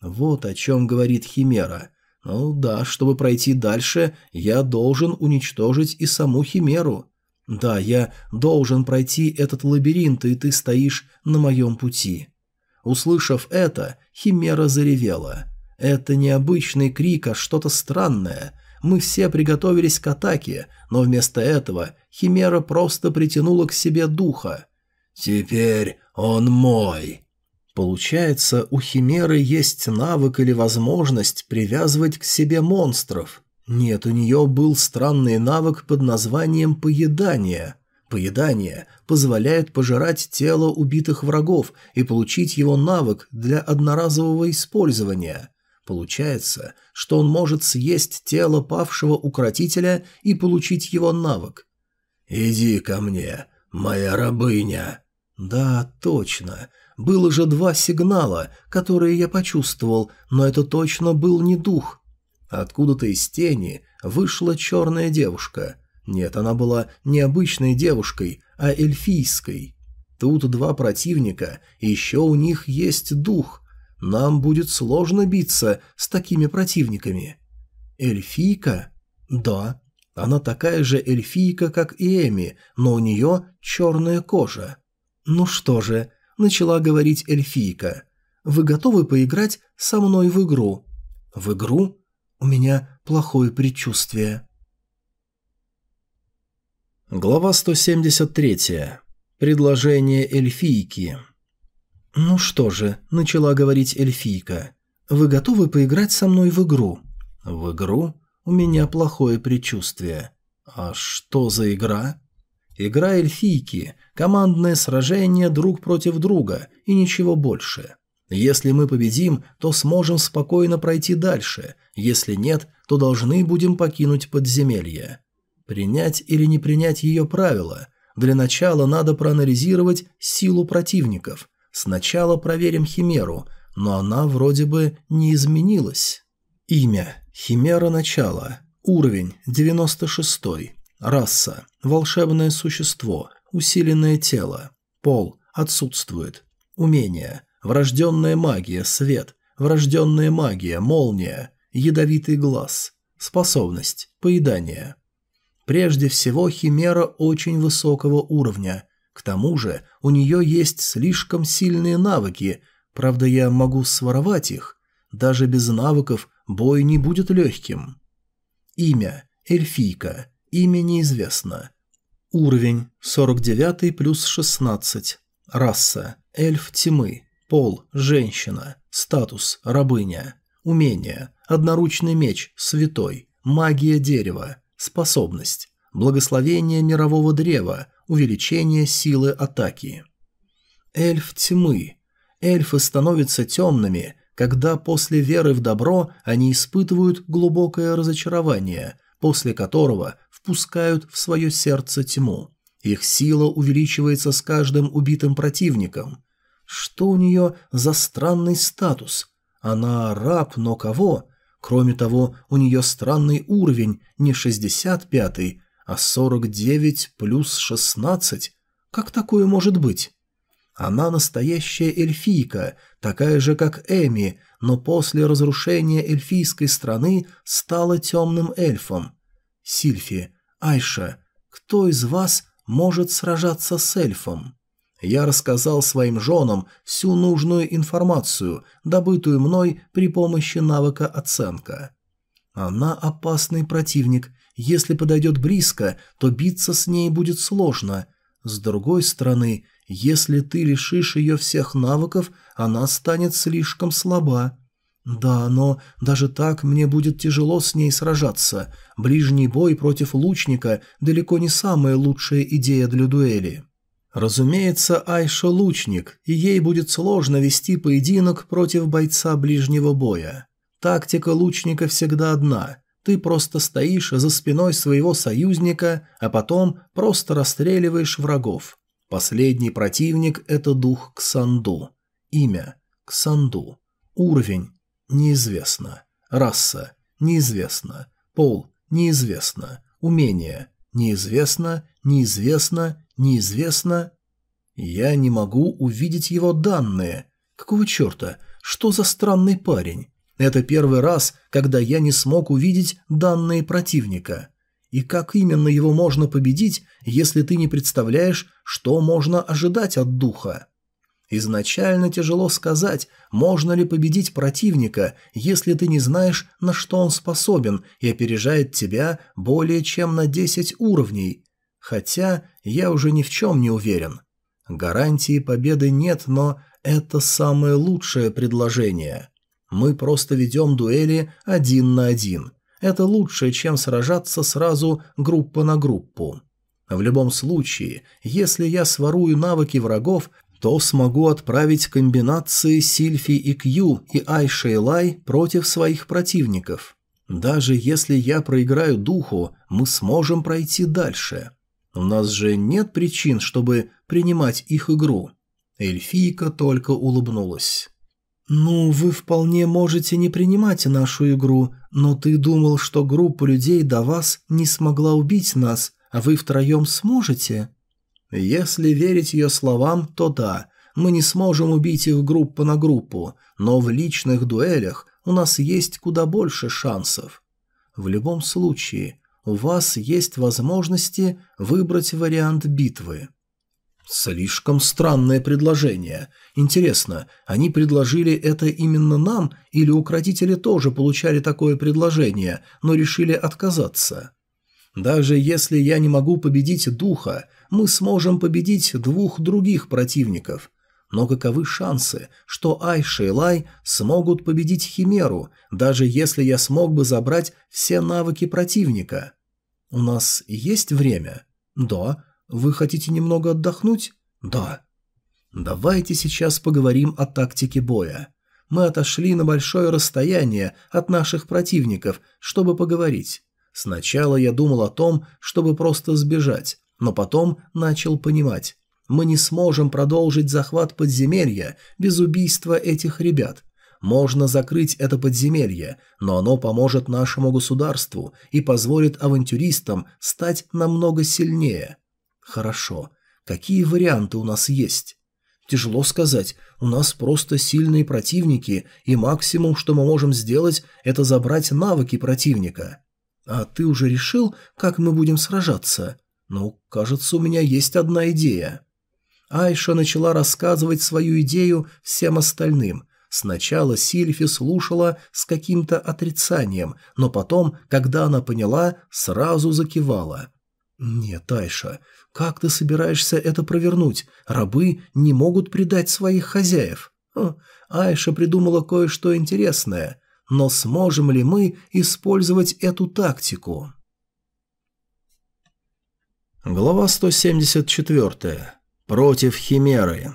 A: Вот о чем говорит Химера. Ну да, чтобы пройти дальше, я должен уничтожить и саму Химеру. Да, я должен пройти этот лабиринт, и ты стоишь на моем пути. Услышав это, Химера заревела. Это не обычный крик, а что-то странное. Мы все приготовились к атаке, но вместо этого Химера просто притянула к себе духа. «Теперь он мой!» Получается, у Химеры есть навык или возможность привязывать к себе монстров. Нет, у нее был странный навык под названием «поедание». Поедание позволяет пожирать тело убитых врагов и получить его навык для одноразового использования. Получается, что он может съесть тело павшего укротителя и получить его навык. «Иди ко мне, моя рабыня!» «Да, точно. Было же два сигнала, которые я почувствовал, но это точно был не дух. Откуда-то из тени вышла черная девушка. Нет, она была не обычной девушкой, а эльфийской. Тут два противника, еще у них есть дух. Нам будет сложно биться с такими противниками. Эльфийка? Да. Она такая же эльфийка, как и Эми, но у нее черная кожа. Ну что же, начала говорить эльфийка. «Вы готовы поиграть со мной в игру?» «В игру? У меня плохое предчувствие». Глава 173. Предложение эльфийки. «Ну что же», – начала говорить эльфийка, – «вы готовы поиграть со мной в игру?» «В игру? У меня плохое предчувствие». «А что за игра?» Игра эльфийки, командное сражение друг против друга и ничего больше. Если мы победим, то сможем спокойно пройти дальше, если нет, то должны будем покинуть подземелье. Принять или не принять ее правила. Для начала надо проанализировать силу противников. Сначала проверим Химеру, но она вроде бы не изменилась. Имя. Химера начала. Уровень 96. Раса – волшебное существо, усиленное тело. Пол – отсутствует. Умение – врожденная магия, свет, врожденная магия, молния, ядовитый глаз. Способность – поедание. Прежде всего, Химера очень высокого уровня. К тому же, у нее есть слишком сильные навыки, правда, я могу своровать их. Даже без навыков бой не будет легким. Имя – эльфийка – Имя неизвестно. Уровень 49 плюс 16. Раса. Эльф тьмы. Пол. Женщина. Статус. Рабыня. Умение. Одноручный меч. Святой. Магия дерева. Способность. Благословение мирового древа. Увеличение силы атаки. Эльф тьмы. Эльфы становятся темными, когда после веры в добро они испытывают глубокое разочарование, после которого впускают в свое сердце тьму. Их сила увеличивается с каждым убитым противником. Что у нее за странный статус? Она раб, но кого? Кроме того, у нее странный уровень, не 65-й, а 49 плюс 16. Как такое может быть? Она настоящая эльфийка, такая же, как Эми, но после разрушения эльфийской страны стала темным эльфом. Сильфи, Айша, кто из вас может сражаться с эльфом? Я рассказал своим женам всю нужную информацию, добытую мной при помощи навыка оценка. Она опасный противник. Если подойдет близко, то биться с ней будет сложно. С другой стороны, если ты лишишь ее всех навыков, она станет слишком слаба. Да, но даже так мне будет тяжело с ней сражаться. Ближний бой против лучника далеко не самая лучшая идея для дуэли. Разумеется, Айша лучник, и ей будет сложно вести поединок против бойца ближнего боя. Тактика лучника всегда одна. Ты просто стоишь за спиной своего союзника, а потом просто расстреливаешь врагов. Последний противник – это дух Ксанду. Имя – Ксанду. Уровень – неизвестно. Раса – неизвестно. Пол – неизвестно. Умение – неизвестно, неизвестно, неизвестно. Я не могу увидеть его данные. Какого черта? Что за странный парень? Это первый раз, когда я не смог увидеть данные противника. И как именно его можно победить, если ты не представляешь, что можно ожидать от духа? Изначально тяжело сказать, можно ли победить противника, если ты не знаешь, на что он способен и опережает тебя более чем на 10 уровней. Хотя я уже ни в чем не уверен. Гарантии победы нет, но это самое лучшее предложение. Мы просто ведем дуэли один на один. Это лучше, чем сражаться сразу группа на группу. В любом случае, если я сворую навыки врагов, то смогу отправить комбинации Сильфи и Кью и Айша и Лай против своих противников. Даже если я проиграю духу, мы сможем пройти дальше. У нас же нет причин, чтобы принимать их игру. Эльфийка только улыбнулась. «Ну, вы вполне можете не принимать нашу игру, но ты думал, что группа людей до вас не смогла убить нас, а вы втроем сможете?» Если верить ее словам, то да, мы не сможем убить их группа на группу, но в личных дуэлях у нас есть куда больше шансов. В любом случае, у вас есть возможности выбрать вариант битвы. Слишком странное предложение. Интересно, они предложили это именно нам, или укротители тоже получали такое предложение, но решили отказаться? Даже если я не могу победить духа, мы сможем победить двух других противников. Но каковы шансы, что Айша и Лай смогут победить Химеру, даже если я смог бы забрать все навыки противника? У нас есть время? Да. Вы хотите немного отдохнуть? Да. Давайте сейчас поговорим о тактике боя. Мы отошли на большое расстояние от наших противников, чтобы поговорить. Сначала я думал о том, чтобы просто сбежать, но потом начал понимать. Мы не сможем продолжить захват подземелья без убийства этих ребят. Можно закрыть это подземелье, но оно поможет нашему государству и позволит авантюристам стать намного сильнее. Хорошо. Какие варианты у нас есть? Тяжело сказать. У нас просто сильные противники, и максимум, что мы можем сделать, это забрать навыки противника. «А ты уже решил, как мы будем сражаться?» «Ну, кажется, у меня есть одна идея». Айша начала рассказывать свою идею всем остальным. Сначала Сильфи слушала с каким-то отрицанием, но потом, когда она поняла, сразу закивала. «Нет, Айша, как ты собираешься это провернуть? Рабы не могут предать своих хозяев». Айша придумала кое-что интересное. Но сможем ли мы использовать эту тактику? Глава 174. Против Химеры.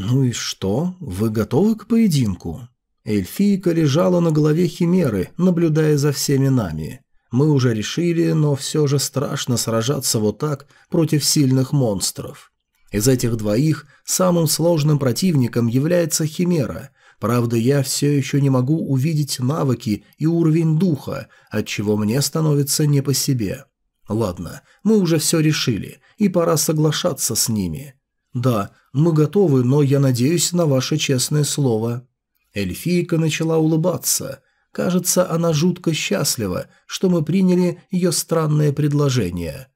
A: «Ну и что? Вы готовы к поединку?» Эльфийка лежала на голове Химеры, наблюдая за всеми нами. Мы уже решили, но все же страшно сражаться вот так против сильных монстров. Из этих двоих самым сложным противником является Химера, Правда, я все еще не могу увидеть навыки и уровень духа, отчего мне становится не по себе. Ладно, мы уже все решили, и пора соглашаться с ними. Да, мы готовы, но я надеюсь на ваше честное слово. Эльфийка начала улыбаться. Кажется, она жутко счастлива, что мы приняли ее странное предложение.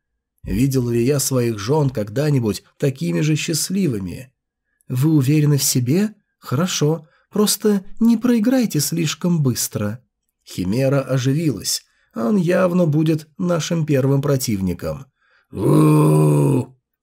A: Видел ли я своих жен когда-нибудь такими же счастливыми? Вы уверены в себе? Хорошо, просто не проиграйте слишком быстро. Химера оживилась. Он явно будет нашим первым противником.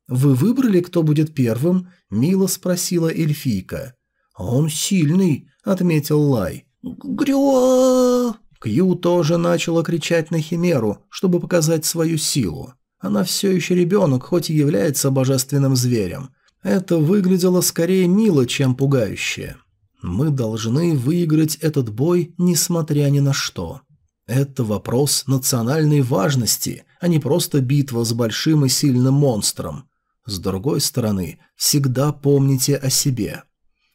A: «Вы выбрали, кто будет первым?» – мило спросила эльфийка. «Он сильный», – отметил Лай. «Грё!» Кью тоже начала кричать на Химеру, чтобы показать свою силу. Она все еще ребенок, хоть и является божественным зверем. Это выглядело скорее мило, чем пугающе. Мы должны выиграть этот бой, несмотря ни на что. Это вопрос национальной важности, а не просто битва с большим и сильным монстром. С другой стороны, всегда помните о себе.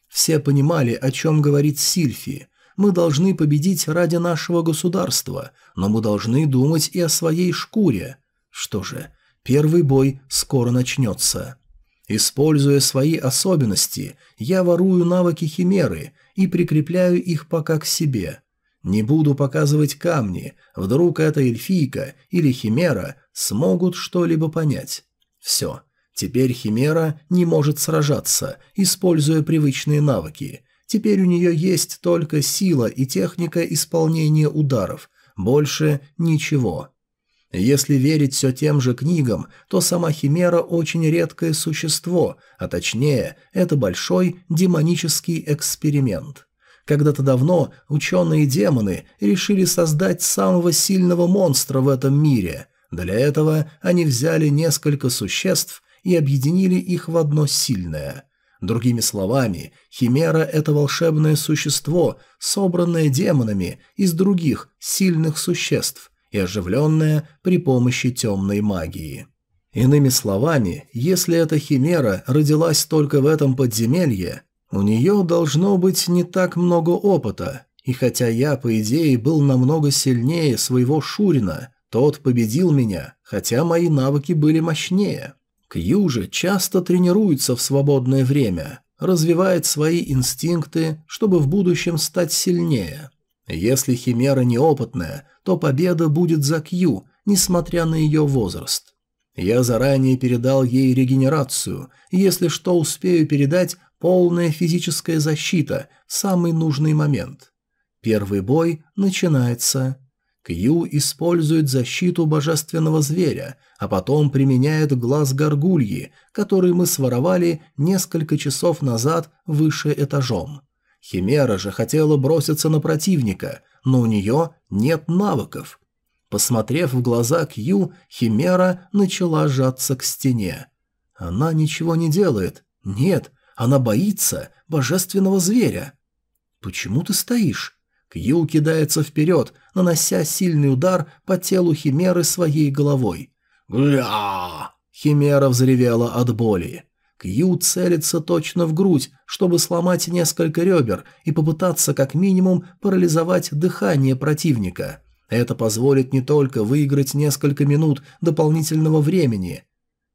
A: Все понимали, о чем говорит Сильфи. Мы должны победить ради нашего государства, но мы должны думать и о своей шкуре. Что же, первый бой скоро начнется. Используя свои особенности, я ворую навыки Химеры и прикрепляю их пока к себе – не буду показывать камни, вдруг эта эльфийка или химера смогут что-либо понять. Все. Теперь химера не может сражаться, используя привычные навыки. Теперь у нее есть только сила и техника исполнения ударов. Больше ничего. Если верить все тем же книгам, то сама Химера очень редкое существо, а точнее, это большой демонический эксперимент. Когда-то давно ученые-демоны решили создать самого сильного монстра в этом мире. Для этого они взяли несколько существ и объединили их в одно сильное. Другими словами, Химера – это волшебное существо, собранное демонами из других сильных существ и оживленное при помощи темной магии. Иными словами, если эта Химера родилась только в этом подземелье, у нее должно быть не так много опыта, и хотя я, по идее, был намного сильнее своего Шурина, тот победил меня, хотя мои навыки были мощнее. Кью же часто тренируется в свободное время, развивает свои инстинкты, чтобы в будущем стать сильнее. Если Химера неопытная, то победа будет за Кью, несмотря на ее возраст. Я заранее передал ей регенерацию, если что успею передать, Полная физическая защита – самый нужный момент. Первый бой начинается. Кью использует защиту божественного зверя, а потом применяет глаз горгульи, который мы своровали несколько часов назад выше этажом. Химера же хотела броситься на противника, но у нее нет навыков. Посмотрев в глаза Кью, Химера начала сжаться к стене. Она ничего не делает. Нет, она боится божественного зверя. Почему ты стоишь? Кью кидается вперед, нанося сильный удар по телу Химеры своей головой. «Гля!» Химера взревела от боли. Кью целится точно в грудь, чтобы сломать несколько ребер и попытаться как минимум парализовать дыхание противника. Это позволит не только выиграть несколько минут дополнительного времени.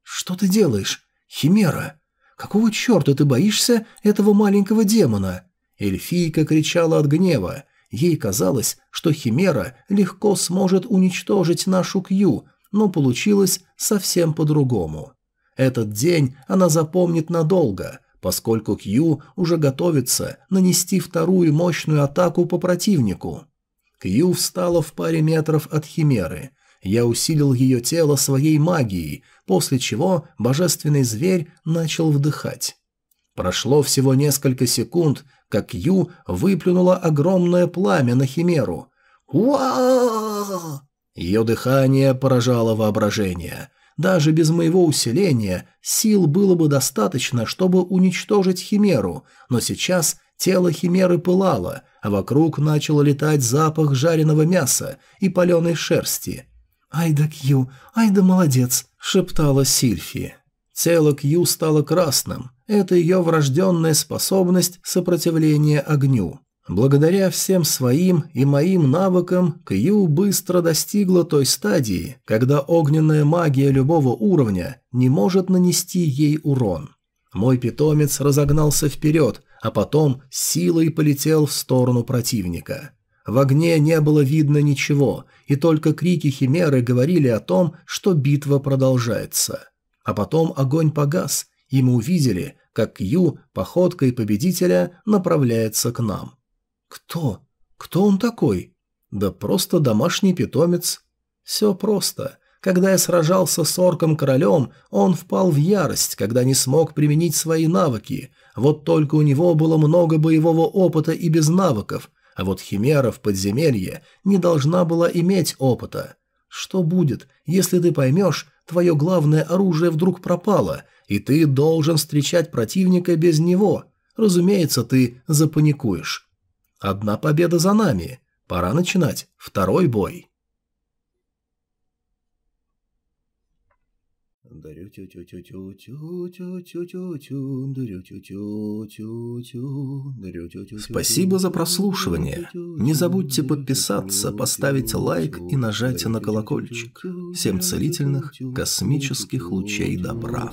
A: «Что ты делаешь? Химера!» «Какого черта ты боишься этого маленького демона?» Эльфийка кричала от гнева. Ей казалось, что Химера легко сможет уничтожить нашу Кью, но получилось совсем по-другому. Этот день она запомнит надолго, поскольку Кью уже готовится нанести вторую мощную атаку по противнику. Кью встала в паре метров от Химеры. Я усилил ее тело своей магией, после чего божественный зверь начал вдыхать. Прошло всего несколько секунд, как Ю выплюнула огромное пламя на Химеру. уа Ее дыхание поражало воображение. Даже без моего усиления сил было бы достаточно, чтобы уничтожить Химеру, но сейчас тело Химеры пылало, а вокруг начал летать запах жареного мяса и паленой шерсти – «Ай да Кью, ай да молодец!» – шептала Сильфи. Тело Кью стало красным. Это ее врожденная способность сопротивления огню. Благодаря всем своим и моим навыкам Кью быстро достигла той стадии, когда огненная магия любого уровня не может нанести ей урон. Мой питомец разогнался вперед, а потом силой полетел в сторону противника. В огне не было видно ничего, и только крики химеры говорили о том, что битва продолжается. А потом огонь погас, и мы увидели, как Ю походкой победителя направляется к нам. Кто? Кто он такой? Да просто домашний питомец. Все просто. Когда я сражался с орком-королем, он впал в ярость, когда не смог применить свои навыки. Вот только у него было много боевого опыта и без навыков, а вот Химера в подземелье не должна была иметь опыта. Что будет, если ты поймешь, твое главное оружие вдруг пропало, и ты должен встречать противника без него? Разумеется, ты запаникуешь. Одна победа за нами. Пора начинать второй бой. Спасибо за прослушивание. Не забудьте подписаться, поставить лайк и нажать на колокольчик. Всем целительных космических лучей добра.